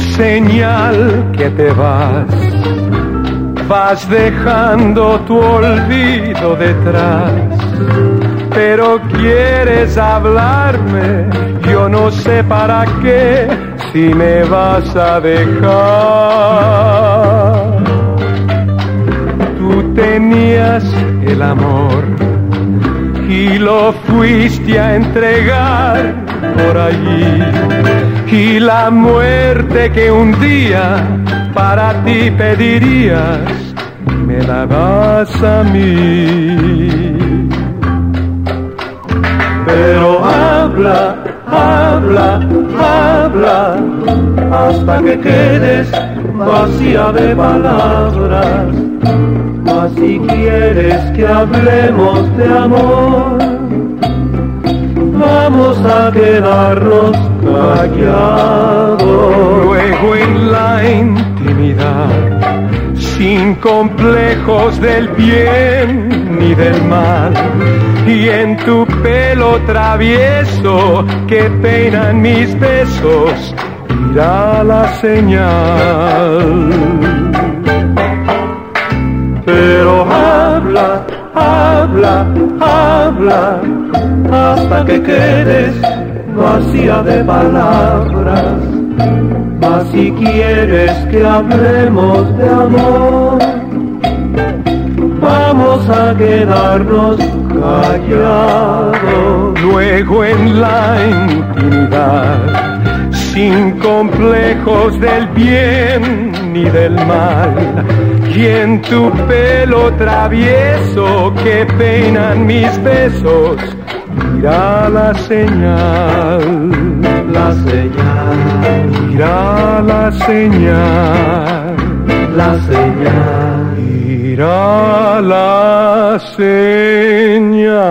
señal que te vas. Vas dejando tu olvido detrás, pero quieres hablarme, yo no sé para qué, si me vas a dejar. Tú tenías el amor y lo fuiste a entregar por allí. Y la muerte que un día para ti pedirías, me la das a mí. Pero habla, habla, habla, hasta que quedes vacía de palabras. Mas si quieres que hablemos de amor, vamos a quedarnos callados. Luego en la intimidad, sin complejos del bien ni del mal, y en tu pelo travieso que peinan mis besos, irá la señal. Pero habla, habla, habla, hasta que quedes vacía de palabras. Mas si quieres que hablemos de amor, vamos a quedarnos callados. Luego en la intimidad, sin complejos del bien ni del mal, y en tu pelo travieso que peinan mis besos, irá la señal, la señal, irá la señal, la señal, señal, la señal.